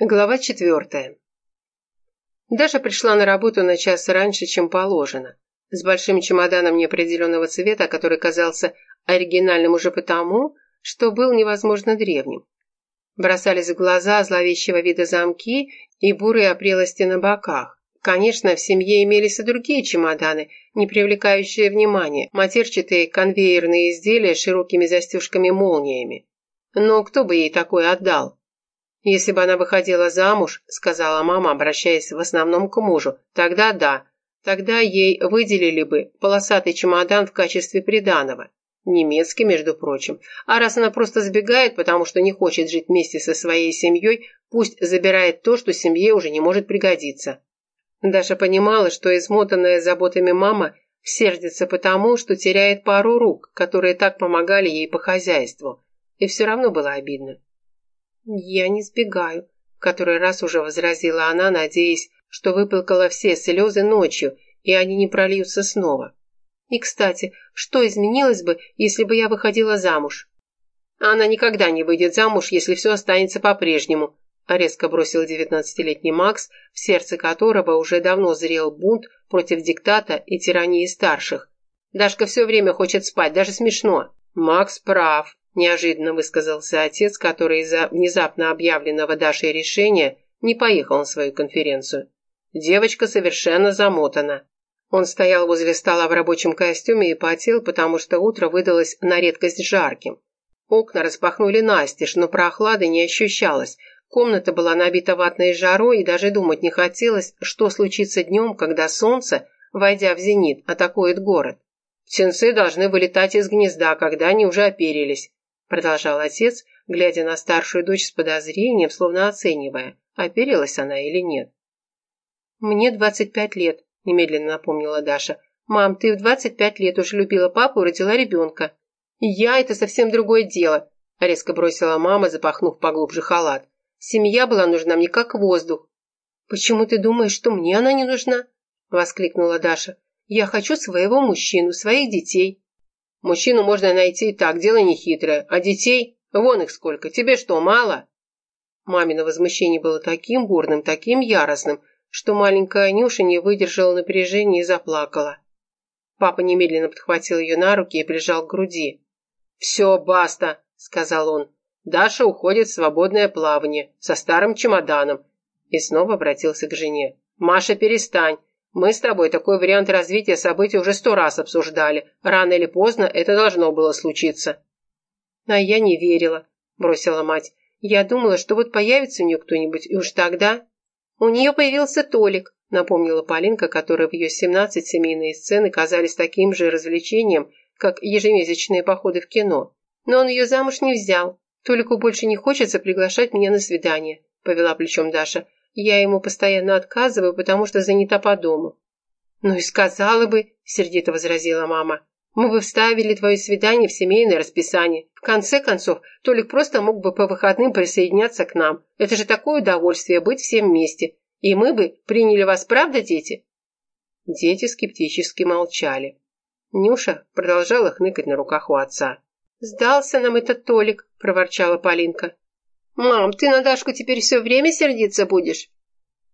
Глава четвертая. Даша пришла на работу на час раньше, чем положено. С большим чемоданом неопределенного цвета, который казался оригинальным уже потому, что был невозможно древним. Бросались в глаза зловещего вида замки и бурые опрелости на боках. Конечно, в семье имелись и другие чемоданы, не привлекающие внимания, матерчатые конвейерные изделия с широкими застежками-молниями. Но кто бы ей такое отдал? «Если бы она выходила замуж», — сказала мама, обращаясь в основном к мужу, «тогда да. Тогда ей выделили бы полосатый чемодан в качестве приданого. Немецкий, между прочим. А раз она просто сбегает, потому что не хочет жить вместе со своей семьей, пусть забирает то, что семье уже не может пригодиться». Даша понимала, что измотанная заботами мама сердится потому, что теряет пару рук, которые так помогали ей по хозяйству. И все равно было обидно. «Я не сбегаю», — который раз уже возразила она, надеясь, что выплакала все слезы ночью, и они не прольются снова. «И, кстати, что изменилось бы, если бы я выходила замуж?» «Она никогда не выйдет замуж, если все останется по-прежнему», резко бросил девятнадцатилетний Макс, в сердце которого уже давно зрел бунт против диктата и тирании старших. «Дашка все время хочет спать, даже смешно». «Макс прав», Неожиданно высказался отец, который из-за внезапно объявленного Дашей решения не поехал на свою конференцию. Девочка совершенно замотана. Он стоял возле стола в рабочем костюме и потел, потому что утро выдалось на редкость жарким. Окна распахнули настежь, но прохлады не ощущалось. Комната была набита ватной жарой, и даже думать не хотелось, что случится днем, когда солнце, войдя в зенит, атакует город. Птенцы должны вылетать из гнезда, когда они уже оперились продолжал отец, глядя на старшую дочь с подозрением, словно оценивая, оперилась она или нет. «Мне двадцать пять лет», – немедленно напомнила Даша. «Мам, ты в двадцать пять лет уже любила папу и родила ребенка». «Я – это совсем другое дело», – резко бросила мама, запахнув поглубже халат. «Семья была нужна мне как воздух». «Почему ты думаешь, что мне она не нужна?» – воскликнула Даша. «Я хочу своего мужчину, своих детей». Мужчину можно найти и так, дело нехитрое. А детей? Вон их сколько. Тебе что, мало?» Мамино возмущение было таким бурным, таким яростным, что маленькая Анюша не выдержала напряжения и заплакала. Папа немедленно подхватил ее на руки и прижал к груди. «Все, баста!» – сказал он. «Даша уходит в свободное плавание со старым чемоданом». И снова обратился к жене. «Маша, перестань. Мы с тобой такой вариант развития событий уже сто раз обсуждали. Рано или поздно это должно было случиться. А я не верила, бросила мать. Я думала, что вот появится у нее кто-нибудь, и уж тогда... У нее появился Толик, напомнила Полинка, которой в ее семнадцать семейные сцены казались таким же развлечением, как ежемесячные походы в кино. Но он ее замуж не взял. Толику больше не хочется приглашать меня на свидание, повела плечом Даша. Я ему постоянно отказываю, потому что занята по дому». «Ну и сказала бы», — сердито возразила мама. «Мы бы вставили твое свидание в семейное расписание. В конце концов, Толик просто мог бы по выходным присоединяться к нам. Это же такое удовольствие быть всем вместе. И мы бы приняли вас, правда, дети?» Дети скептически молчали. Нюша продолжала хныкать на руках у отца. «Сдался нам этот Толик», — проворчала Полинка. «Мам, ты на Дашку теперь все время сердиться будешь?»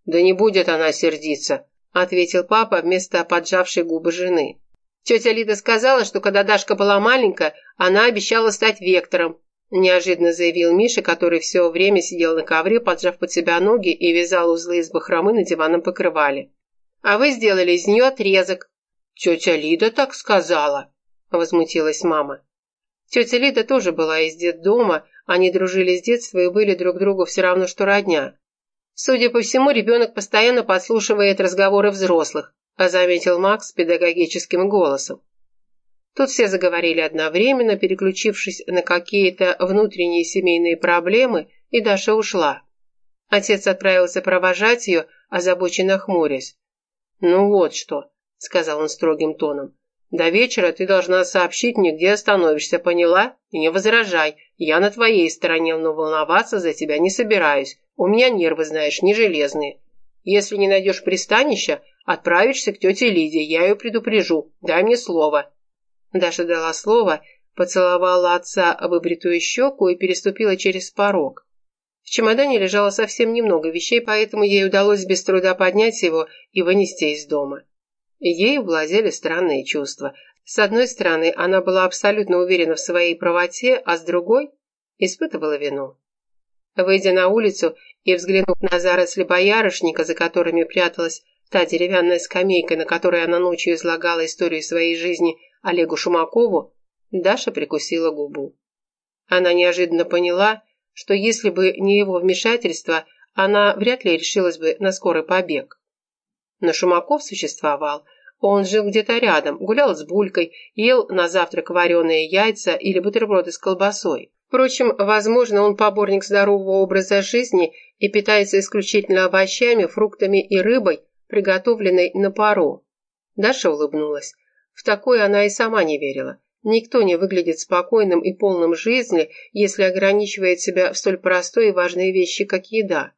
«Да не будет она сердиться», — ответил папа вместо поджавшей губы жены. «Тетя Лида сказала, что когда Дашка была маленькая, она обещала стать вектором», — неожиданно заявил Миша, который все время сидел на ковре, поджав под себя ноги и вязал узлы из бахромы на диванном покрывале. «А вы сделали из нее отрезок». «Тетя Лида так сказала», — возмутилась мама. Тетя Лида тоже была из детдома, они дружили с детства и были друг другу все равно, что родня. Судя по всему, ребенок постоянно подслушивает разговоры взрослых, а заметил Макс педагогическим голосом. Тут все заговорили одновременно, переключившись на какие-то внутренние семейные проблемы, и Даша ушла. Отец отправился провожать ее, озабоченно хмурясь. «Ну вот что», — сказал он строгим тоном, до вечера ты должна сообщить мне, где остановишься, поняла? И не возражай. Я на твоей стороне, но волноваться за тебя не собираюсь. У меня нервы, знаешь, не железные. Если не найдешь пристанища, отправишься к тете Лиде, я ее предупрежу. Дай мне слово». Даша дала слово, поцеловала отца выбритую щеку и переступила через порог. В чемодане лежало совсем немного вещей, поэтому ей удалось без труда поднять его и вынести из дома. Ею владели странные чувства. С одной стороны, она была абсолютно уверена в своей правоте, а с другой испытывала вину. Выйдя на улицу и взглянув на заросли боярышника, за которыми пряталась та деревянная скамейка, на которой она ночью излагала историю своей жизни Олегу Шумакову, Даша прикусила губу. Она неожиданно поняла, что если бы не его вмешательство, она вряд ли решилась бы на скорый побег. Но Шумаков существовал. Он жил где-то рядом, гулял с Булькой, ел на завтрак вареные яйца или бутерброды с колбасой. Впрочем, возможно, он поборник здорового образа жизни и питается исключительно овощами, фруктами и рыбой, приготовленной на пару. Даша улыбнулась. В такое она и сама не верила. Никто не выглядит спокойным и полным жизни, если ограничивает себя в столь простой и важной вещи, как еда.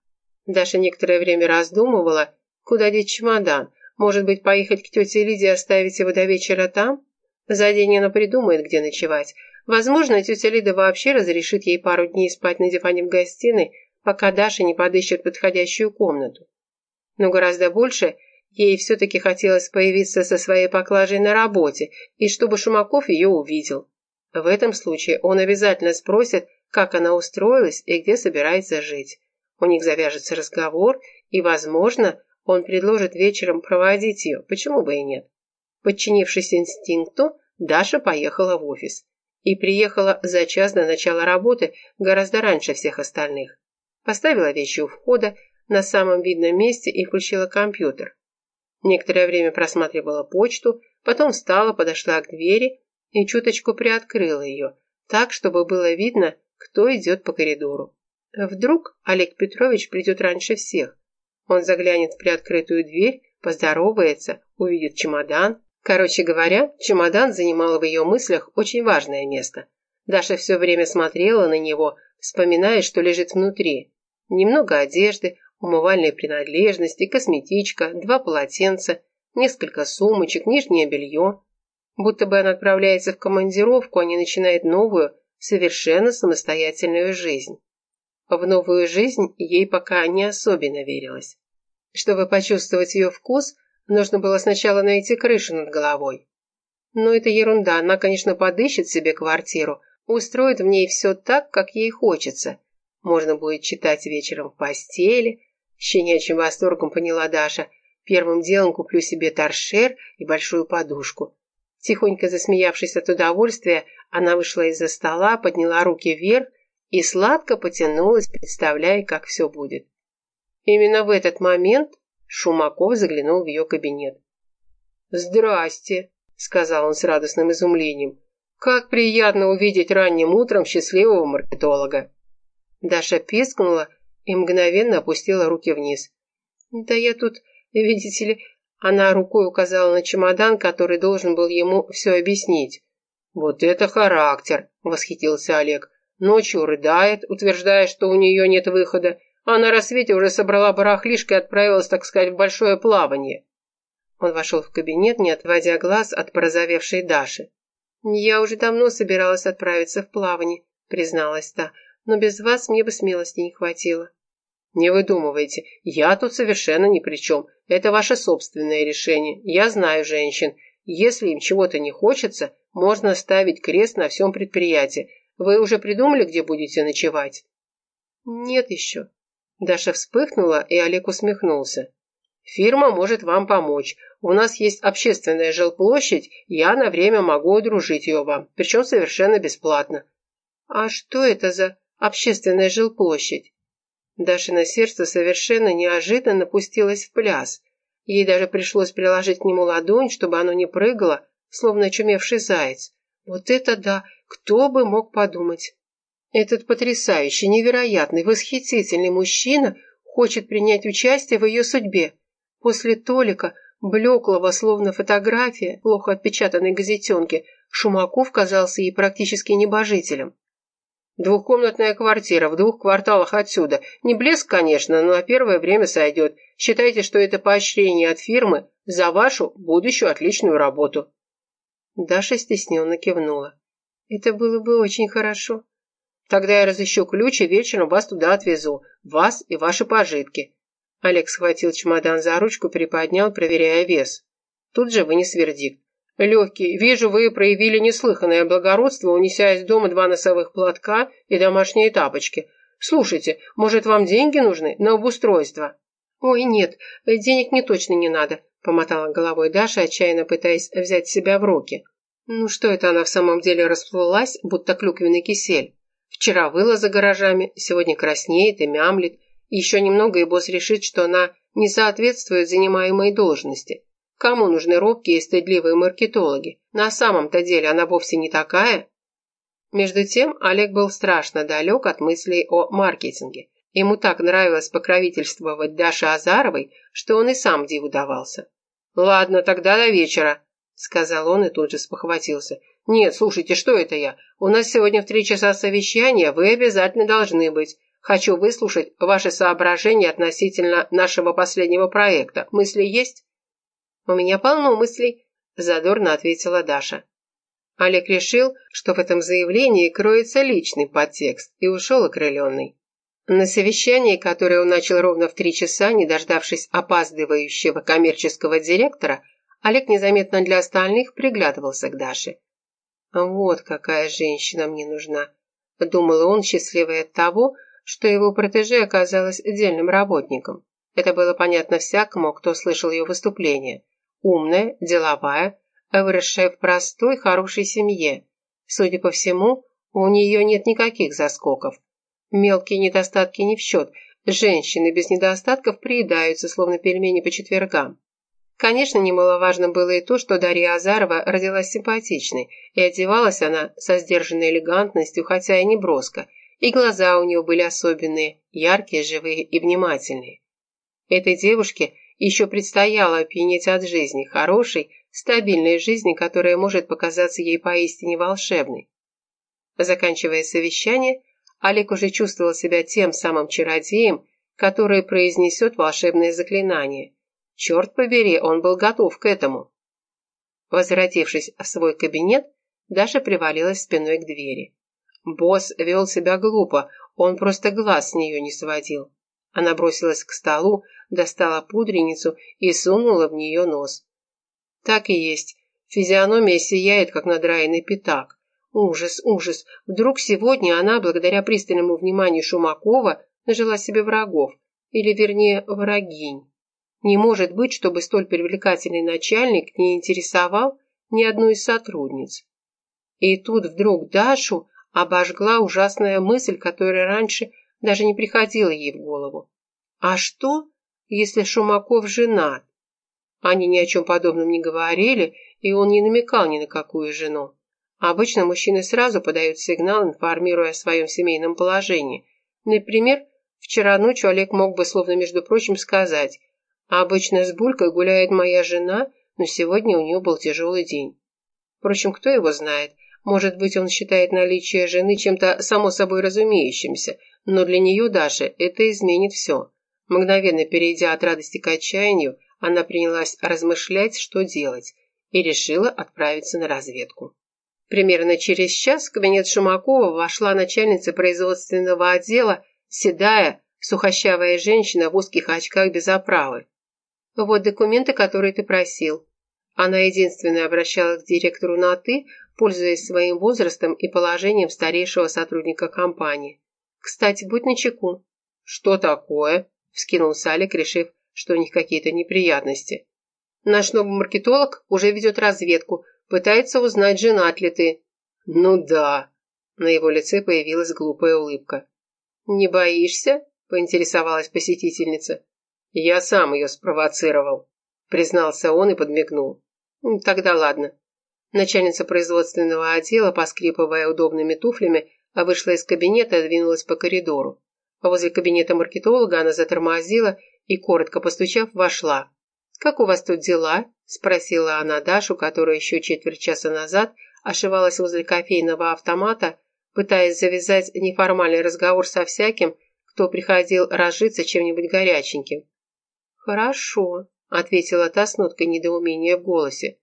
Даша некоторое время раздумывала, куда деть чемодан. Может быть, поехать к тете Лиде и оставить его до вечера там? За день она придумает, где ночевать. Возможно, тетя Лида вообще разрешит ей пару дней спать на диване в гостиной, пока Даша не подыщет подходящую комнату. Но гораздо больше Ей все-таки хотелось появиться со своей поклажей на работе, и чтобы Шумаков ее увидел. В этом случае он обязательно спросит, как она устроилась и где собирается жить. У них завяжется разговор, и, возможно, он предложит вечером проводить ее, почему бы и нет. Подчинившись инстинкту, Даша поехала в офис. И приехала за час до начала работы гораздо раньше всех остальных. Поставила вещи у входа на самом видном месте и включила компьютер. Некоторое время просматривала почту, потом встала, подошла к двери и чуточку приоткрыла ее, так, чтобы было видно, кто идет по коридору. Вдруг Олег Петрович придет раньше всех. Он заглянет в приоткрытую дверь, поздоровается, увидит чемодан. Короче говоря, чемодан занимал в ее мыслях очень важное место. Даша все время смотрела на него, вспоминая, что лежит внутри. Немного одежды, умывальные принадлежности, косметичка, два полотенца, несколько сумочек, нижнее белье. Будто бы она отправляется в командировку, а не начинает новую, совершенно самостоятельную жизнь. В новую жизнь ей пока не особенно верилось. Чтобы почувствовать ее вкус, нужно было сначала найти крышу над головой. Но это ерунда, она, конечно, подыщет себе квартиру, устроит в ней все так, как ей хочется. Можно будет читать вечером в постели, щенячьим восторгом поняла Даша. Первым делом куплю себе торшер и большую подушку. Тихонько засмеявшись от удовольствия, она вышла из-за стола, подняла руки вверх и сладко потянулась, представляя, как все будет. Именно в этот момент Шумаков заглянул в ее кабинет. «Здрасте», — сказал он с радостным изумлением. «Как приятно увидеть ранним утром счастливого маркетолога». Даша пискнула и мгновенно опустила руки вниз. «Да я тут, видите ли...» Она рукой указала на чемодан, который должен был ему все объяснить. «Вот это характер!» – восхитился Олег. Ночью рыдает, утверждая, что у нее нет выхода, а на рассвете уже собрала барахлишко и отправилась, так сказать, в большое плавание. Он вошел в кабинет, не отводя глаз от порозовевшей Даши. «Я уже давно собиралась отправиться в плавание», – призналась та но без вас мне бы смелости не хватило». «Не выдумывайте, я тут совершенно ни при чем. Это ваше собственное решение. Я знаю женщин. Если им чего-то не хочется, можно ставить крест на всем предприятии. Вы уже придумали, где будете ночевать?» «Нет еще». Даша вспыхнула, и Олег усмехнулся. «Фирма может вам помочь. У нас есть общественная жилплощадь, я на время могу удружить ее вам, причем совершенно бесплатно». «А что это за...» общественная жилплощадь. Дашина сердце совершенно неожиданно пустилось в пляс. Ей даже пришлось приложить к нему ладонь, чтобы оно не прыгало, словно очумевший заяц. Вот это да! Кто бы мог подумать? Этот потрясающий, невероятный, восхитительный мужчина хочет принять участие в ее судьбе. После Толика, блеклого, словно фотография, плохо отпечатанной газетенки, Шумаков казался ей практически небожителем. Двухкомнатная квартира в двух кварталах отсюда. Не блеск, конечно, но на первое время сойдет. Считайте, что это поощрение от фирмы за вашу будущую отличную работу». Даша стесненно кивнула. «Это было бы очень хорошо». Тогда я разыщу ключ и вечером вас туда отвезу. Вас и ваши пожитки». Олег схватил чемодан за ручку, приподнял, проверяя вес. Тут же вынес вердикт. «Легкий, вижу, вы проявили неслыханное благородство, унеся из дома два носовых платка и домашние тапочки. Слушайте, может, вам деньги нужны на обустройство?» «Ой, нет, денег мне точно не надо», – помотала головой Даша, отчаянно пытаясь взять себя в руки. Ну что это она в самом деле расплылась, будто клюквенный кисель? Вчера выла за гаражами, сегодня краснеет и мямлит, еще немного и босс решит, что она не соответствует занимаемой должности. Кому нужны робкие и стыдливые маркетологи? На самом-то деле она вовсе не такая. Между тем Олег был страшно далек от мыслей о маркетинге. Ему так нравилось покровительствовать Даше Азаровой, что он и сам диву давался. «Ладно, тогда до вечера», — сказал он и тут же спохватился. «Нет, слушайте, что это я? У нас сегодня в три часа совещания, вы обязательно должны быть. Хочу выслушать ваши соображения относительно нашего последнего проекта. Мысли есть?» «У меня полно мыслей», – задорно ответила Даша. Олег решил, что в этом заявлении кроется личный подтекст, и ушел окрыленный. На совещании, которое он начал ровно в три часа, не дождавшись опаздывающего коммерческого директора, Олег незаметно для остальных приглядывался к Даше. «Вот какая женщина мне нужна», – думал он, счастливый от того, что его протеже оказалась отдельным работником. Это было понятно всякому, кто слышал ее выступление. Умная, деловая, выросшая в простой, хорошей семье. Судя по всему, у нее нет никаких заскоков. Мелкие недостатки не в счет. Женщины без недостатков приедаются, словно пельмени по четвергам. Конечно, немаловажно было и то, что Дарья Азарова родилась симпатичной, и одевалась она со сдержанной элегантностью, хотя и не броско, и глаза у нее были особенные, яркие, живые и внимательные. Этой девушке еще предстояло опьянеть от жизни, хорошей, стабильной жизни, которая может показаться ей поистине волшебной. Заканчивая совещание, Олег уже чувствовал себя тем самым чародеем, который произнесет волшебное заклинание. Черт побери, он был готов к этому. Возвратившись в свой кабинет, Даша привалилась спиной к двери. Босс вел себя глупо, он просто глаз с нее не сводил. Она бросилась к столу, достала пудреницу и сунула в нее нос. Так и есть. Физиономия сияет, как надраенный пятак. Ужас, ужас. Вдруг сегодня она, благодаря пристальному вниманию Шумакова, нажила себе врагов. Или, вернее, врагинь. Не может быть, чтобы столь привлекательный начальник не интересовал ни одну из сотрудниц. И тут вдруг Дашу обожгла ужасная мысль, которая раньше даже не приходило ей в голову. А что, если Шумаков женат? Они ни о чем подобном не говорили, и он не намекал ни на какую жену. Обычно мужчины сразу подают сигнал, информируя о своем семейном положении. Например, вчера ночью Олег мог бы, словно между прочим, сказать «Обычно с Булькой гуляет моя жена, но сегодня у нее был тяжелый день». Впрочем, кто его знает, может быть, он считает наличие жены чем-то само собой разумеющимся, но для нее, Даши, это изменит все. Мгновенно перейдя от радости к отчаянию, она принялась размышлять, что делать, и решила отправиться на разведку. Примерно через час в кабинет Шумакова вошла начальница производственного отдела, седая, сухощавая женщина в узких очках без оправы. «Вот документы, которые ты просил». Она единственная обращалась к директору на «ты», пользуясь своим возрастом и положением старейшего сотрудника компании. «Кстати, будь начеку». «Что такое?» – вскинулся Алик, решив, что у них какие-то неприятности. «Наш новый маркетолог уже ведет разведку, пытается узнать, женат ли ты». «Ну да». На его лице появилась глупая улыбка. «Не боишься?» – поинтересовалась посетительница. «Я сам ее спровоцировал», – признался он и подмигнул. «Тогда ладно. Начальница производственного отдела, поскрипывая удобными туфлями, вышла из кабинета и двинулась по коридору. Возле кабинета маркетолога она затормозила и, коротко постучав, вошла. «Как у вас тут дела?» – спросила она Дашу, которая еще четверть часа назад ошивалась возле кофейного автомата, пытаясь завязать неформальный разговор со всяким, кто приходил разжиться чем-нибудь горяченьким. «Хорошо», – ответила та с ноткой недоумения в голосе.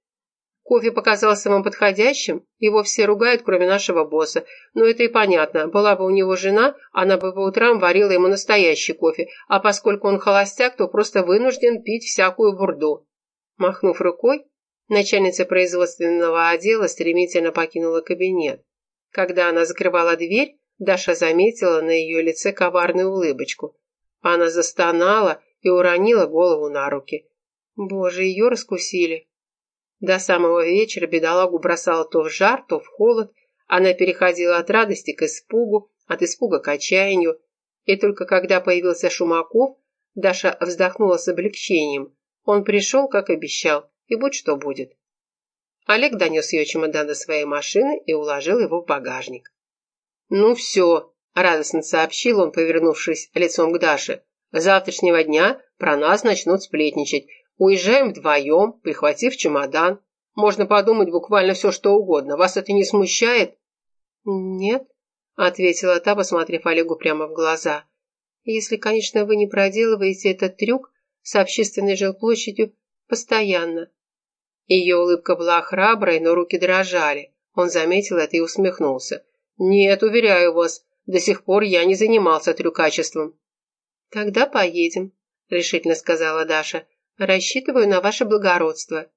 Кофе показался вам подходящим? Его все ругают, кроме нашего босса. Но это и понятно. Была бы у него жена, она бы по утрам варила ему настоящий кофе, а поскольку он холостяк, то просто вынужден пить всякую бурду». Махнув рукой, начальница производственного отдела стремительно покинула кабинет. Когда она закрывала дверь, Даша заметила на ее лице коварную улыбочку. Она застонала и уронила голову на руки. Боже, ее раскусили. До самого вечера бедолагу бросала то в жар, то в холод. Она переходила от радости к испугу, от испуга к отчаянию. И только когда появился Шумаков, Даша вздохнула с облегчением. Он пришел, как обещал, и будь что будет. Олег донес ее чемодан до своей машины и уложил его в багажник. «Ну все», – радостно сообщил он, повернувшись лицом к Даше. «С завтрашнего дня про нас начнут сплетничать. Уезжаем вдвоем, прихватив чемодан. Можно подумать буквально все, что угодно. Вас это не смущает?» «Нет», — ответила та, посмотрев Олегу прямо в глаза. «Если, конечно, вы не проделываете этот трюк с общественной жилплощадью постоянно». Ее улыбка была храброй, но руки дрожали. Он заметил это и усмехнулся. «Нет, уверяю вас, до сих пор я не занимался трюкачеством». «Тогда поедем», — решительно сказала Даша. Рассчитываю на ваше благородство».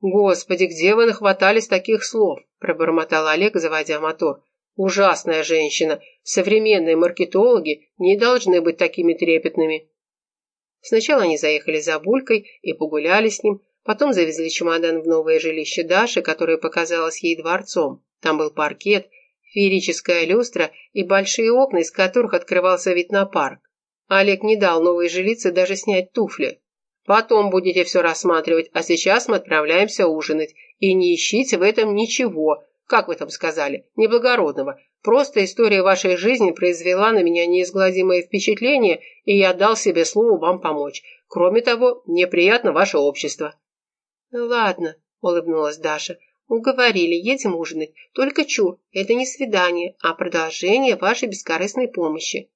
«Господи, где вы нахватались таких слов?» – пробормотал Олег, заводя мотор. «Ужасная женщина. Современные маркетологи не должны быть такими трепетными». Сначала они заехали за Булькой и погуляли с ним, потом завезли чемодан в новое жилище Даши, которое показалось ей дворцом. Там был паркет, феерическая люстра и большие окна, из которых открывался вид на парк. Олег не дал новой жилице даже снять туфли. Потом будете все рассматривать, а сейчас мы отправляемся ужинать. И не ищите в этом ничего, как вы там сказали, неблагородного. Просто история вашей жизни произвела на меня неизгладимое впечатление, и я дал себе слово вам помочь. Кроме того, мне приятно ваше общество». «Ладно», — улыбнулась Даша, — «уговорили, едем ужинать. Только чур, это не свидание, а продолжение вашей бескорыстной помощи».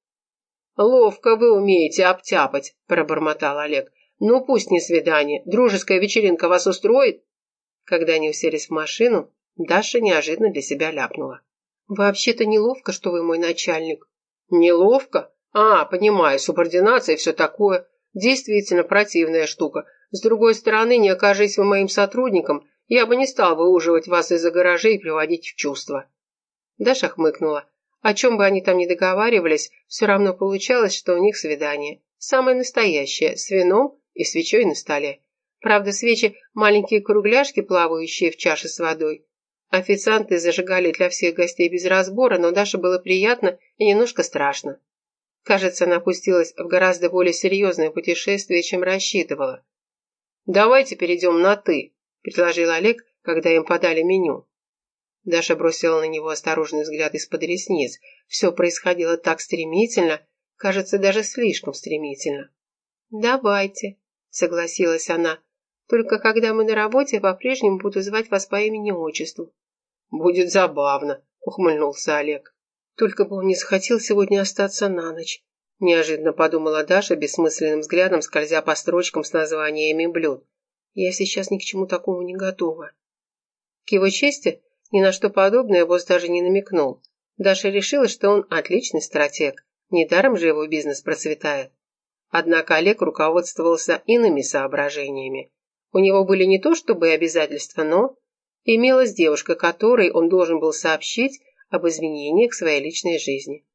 «Ловко вы умеете обтяпать», – пробормотал Олег. «Ну, пусть не свидание. Дружеская вечеринка вас устроит?» Когда они уселись в машину, Даша неожиданно для себя ляпнула. «Вообще-то неловко, что вы мой начальник». «Неловко? А, понимаю, субординация и все такое. Действительно противная штука. С другой стороны, не окажись вы моим сотрудником, я бы не стал выуживать вас из-за гаражей и приводить в чувство». Даша хмыкнула. О чем бы они там ни договаривались, все равно получалось, что у них свидание. Самое настоящее, с вином и свечой на столе. Правда, свечи – маленькие кругляшки, плавающие в чаше с водой. Официанты зажигали для всех гостей без разбора, но Даше было приятно и немножко страшно. Кажется, она опустилась в гораздо более серьезное путешествие, чем рассчитывала. «Давайте перейдем на «ты», – предложил Олег, когда им подали меню. Даша бросила на него осторожный взгляд из-под ресниц. Все происходило так стремительно, кажется, даже слишком стремительно. «Давайте», — согласилась она. «Только когда мы на работе, по-прежнему буду звать вас по имени-отчеству». «Будет забавно», — ухмыльнулся Олег. «Только бы он не захотел сегодня остаться на ночь», — неожиданно подумала Даша, бессмысленным взглядом скользя по строчкам с названиями блюд. «Я сейчас ни к чему такому не готова». К его чести, ни на что подобное босс даже не намекнул. Даша решила, что он отличный стратег. Недаром же его бизнес процветает. Однако Олег руководствовался иными соображениями. У него были не то чтобы обязательства, но имелась девушка, которой он должен был сообщить об изменениях своей личной жизни.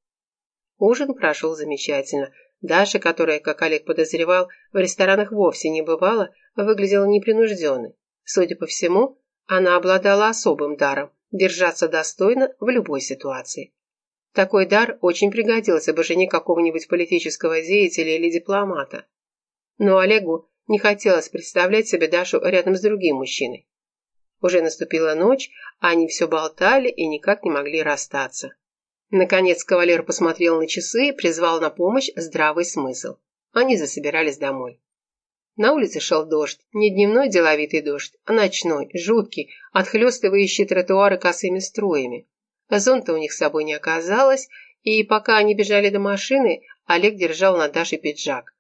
Ужин прошел замечательно. Даша, которая, как Олег подозревал, в ресторанах вовсе не бывала, выглядела непринужденной. Судя по всему, она обладала особым даром – держаться достойно в любой ситуации. Такой дар очень пригодился бы жене какого-нибудь политического деятеля или дипломата. Но Олегу не хотелось представлять себе Дашу рядом с другим мужчиной. Уже наступила ночь, а они все болтали и никак не могли расстаться. Наконец кавалер посмотрел на часы и призвал на помощь здравый смысл. Они засобирались домой. На улице шел дождь, не дневной деловитый дождь, а ночной, жуткий, отхлестывающий тротуары косыми струями. Зонта у них с собой не оказалось, и пока они бежали до машины, Олег держал на Даше пиджак.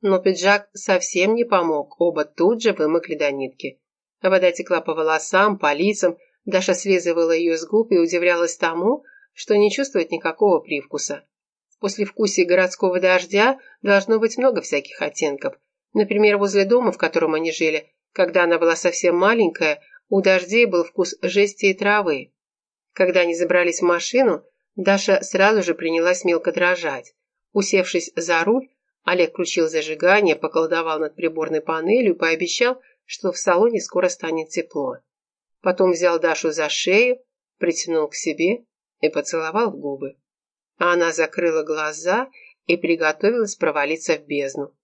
Но пиджак совсем не помог, оба тут же вымокли до нитки. Вода текла по волосам, по лицам, Даша слизывала ее с губ и удивлялась тому, что не чувствует никакого привкуса. После вкуса городского дождя должно быть много всяких оттенков. Например, возле дома, в котором они жили, когда она была совсем маленькая, у дождей был вкус жести и травы. Когда они забрались в машину, Даша сразу же принялась мелко дрожать. Усевшись за руль, Олег включил зажигание, поколдовал над приборной панелью и пообещал, что в салоне скоро станет тепло. Потом взял Дашу за шею, притянул к себе и поцеловал в губы. А она закрыла глаза и приготовилась провалиться в бездну.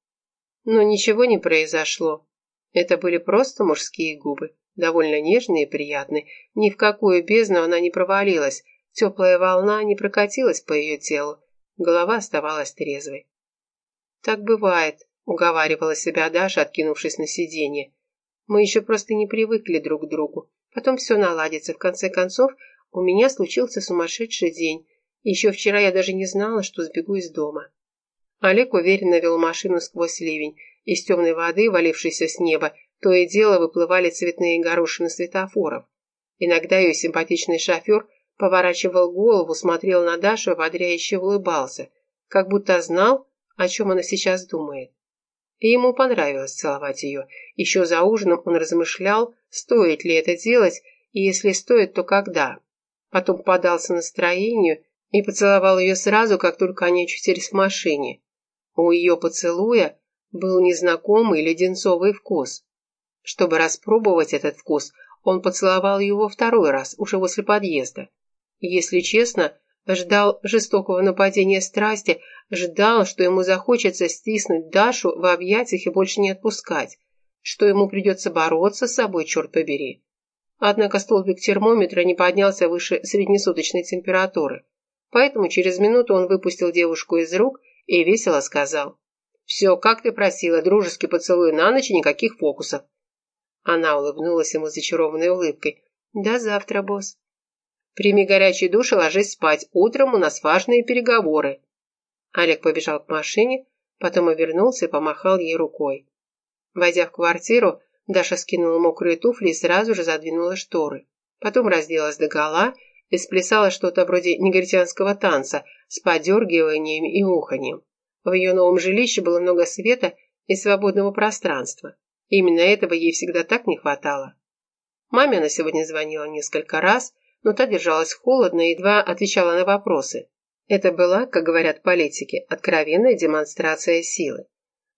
Но ничего не произошло. Это были просто мужские губы, довольно нежные и приятные. Ни в какую бездну она не провалилась, теплая волна не прокатилась по ее телу, голова оставалась трезвой. «Так бывает», — уговаривала себя Даша, откинувшись на сиденье. «Мы еще просто не привыкли друг к другу. Потом все наладится. В конце концов, у меня случился сумасшедший день. Еще вчера я даже не знала, что сбегу из дома». Олег уверенно вел машину сквозь ливень. Из темной воды, валившейся с неба, то и дело выплывали цветные горошины светофоров. Иногда ее симпатичный шофер поворачивал голову, смотрел на Дашу, ободряюще улыбался, как будто знал, о чем она сейчас думает. И ему понравилось целовать ее. Еще за ужином он размышлял, стоит ли это делать, и если стоит, то когда. Потом подался настроению и поцеловал ее сразу, как только они очутились в машине. У ее поцелуя был незнакомый леденцовый вкус. Чтобы распробовать этот вкус, он поцеловал ее второй раз, уже после подъезда. Если честно, ждал жестокого нападения страсти, ждал, что ему захочется стиснуть Дашу в объятиях и больше не отпускать, что ему придется бороться с собой, черт побери. Однако столбик термометра не поднялся выше среднесуточной температуры. Поэтому через минуту он выпустил девушку из рук и весело сказал. «Все, как ты просила, дружеский поцелуй на ночь никаких фокусов». Она улыбнулась ему зачарованной улыбкой. «До завтра, босс». «Прими горячий душ и ложись спать. Утром у нас важные переговоры». Олег побежал к машине, потом обернулся и помахал ей рукой. Войдя в квартиру, Даша скинула мокрые туфли и сразу же задвинула шторы. Потом разделась догола и сплясала что-то вроде негритянского танца с подергиванием и уханьем. В ее новом жилище было много света и свободного пространства. Именно этого ей всегда так не хватало. Маме она сегодня звонила несколько раз, но та держалась холодно и едва отвечала на вопросы. Это была, как говорят политики, откровенная демонстрация силы.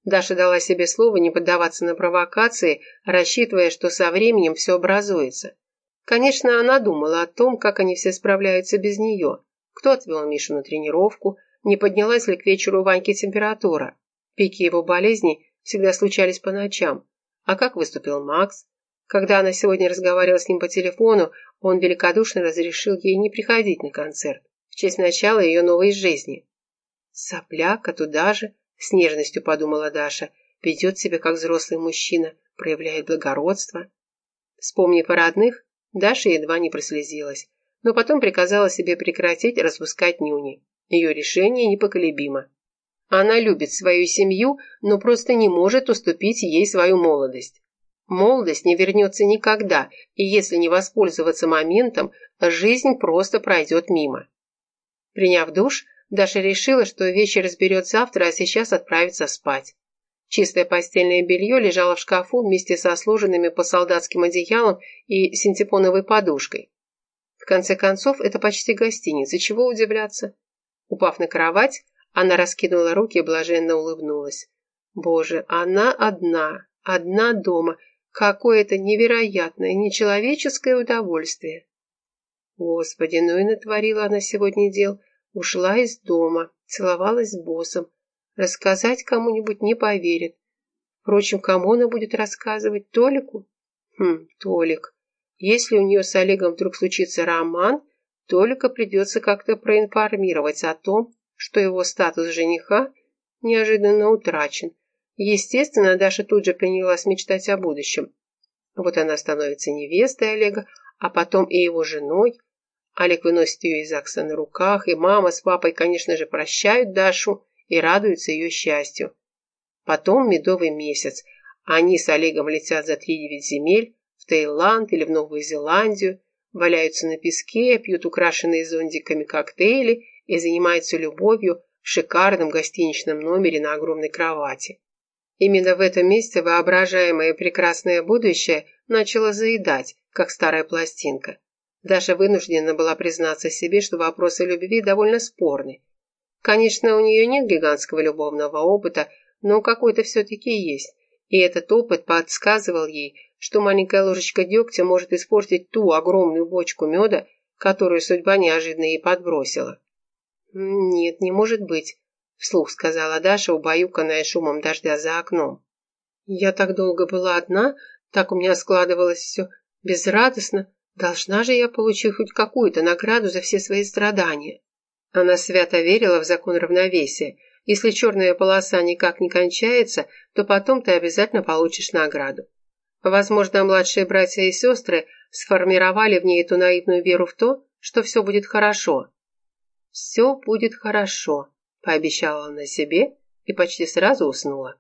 Даша дала себе слово не поддаваться на провокации, рассчитывая, что со временем все образуется. Конечно, она думала о том, как они все справляются без нее. Кто отвел Мишу на тренировку, не поднялась ли к вечеру у Ваньки температура. Пики его болезни всегда случались по ночам. А как выступил Макс? Когда она сегодня разговаривала с ним по телефону, он великодушно разрешил ей не приходить на концерт в честь начала ее новой жизни. Сопляка туда же, с нежностью подумала Даша, ведет себя как взрослый мужчина, проявляет благородство. Вспомнив о родных, Даша едва не прослезилась, но потом приказала себе прекратить распускать нюни. Ее решение непоколебимо. Она любит свою семью, но просто не может уступить ей свою молодость. Молодость не вернется никогда, и если не воспользоваться моментом, жизнь просто пройдет мимо. Приняв душ, Даша решила, что вечер разберет завтра, а сейчас отправится спать. Чистое постельное белье лежало в шкафу вместе со сложенными по солдатским одеялом и синтепоновой подушкой. В конце концов, это почти гостиница, чего удивляться? Упав на кровать, она раскинула руки и блаженно улыбнулась. Боже, она одна, одна дома. Какое-то невероятное, нечеловеческое удовольствие. Господи, ну и натворила она сегодня дел. Ушла из дома, целовалась с боссом. Рассказать кому-нибудь не поверит. Впрочем, кому она будет рассказывать? Толику? Хм, Толик. Если у нее с Олегом вдруг случится роман, Толика придется как-то проинформировать о том, что его статус жениха неожиданно утрачен. Естественно, Даша тут же принялась мечтать о будущем. Вот она становится невестой Олега, а потом и его женой, Олег выносит ее из ЗАГСа на руках, и мама с папой, конечно же, прощают Дашу и радуются ее счастью. Потом медовый месяц. Они с Олегом летят за три девять земель, в Таиланд или в Новую Зеландию, валяются на песке, пьют украшенные зонтиками коктейли и занимаются любовью в шикарном гостиничном номере на огромной кровати. Именно в этом месте воображаемое прекрасное будущее начало заедать, как старая пластинка. Даша вынуждена была признаться себе, что вопросы любви довольно спорны. Конечно, у нее нет гигантского любовного опыта, но какой-то все-таки есть. И этот опыт подсказывал ей, что маленькая ложечка дегтя может испортить ту огромную бочку меда, которую судьба неожиданно ей подбросила. «Нет, не может быть», — вслух сказала Даша, убаюканная шумом дождя за окном. «Я так долго была одна, так у меня складывалось все безрадостно. Должна же я получить хоть какую-то награду за все свои страдания». Она свято верила в закон равновесия. Если черная полоса никак не кончается, то потом ты обязательно получишь награду. Возможно, младшие братья и сестры сформировали в ней эту наивную веру в то, что все будет хорошо. «Все будет хорошо», – пообещала она себе и почти сразу уснула.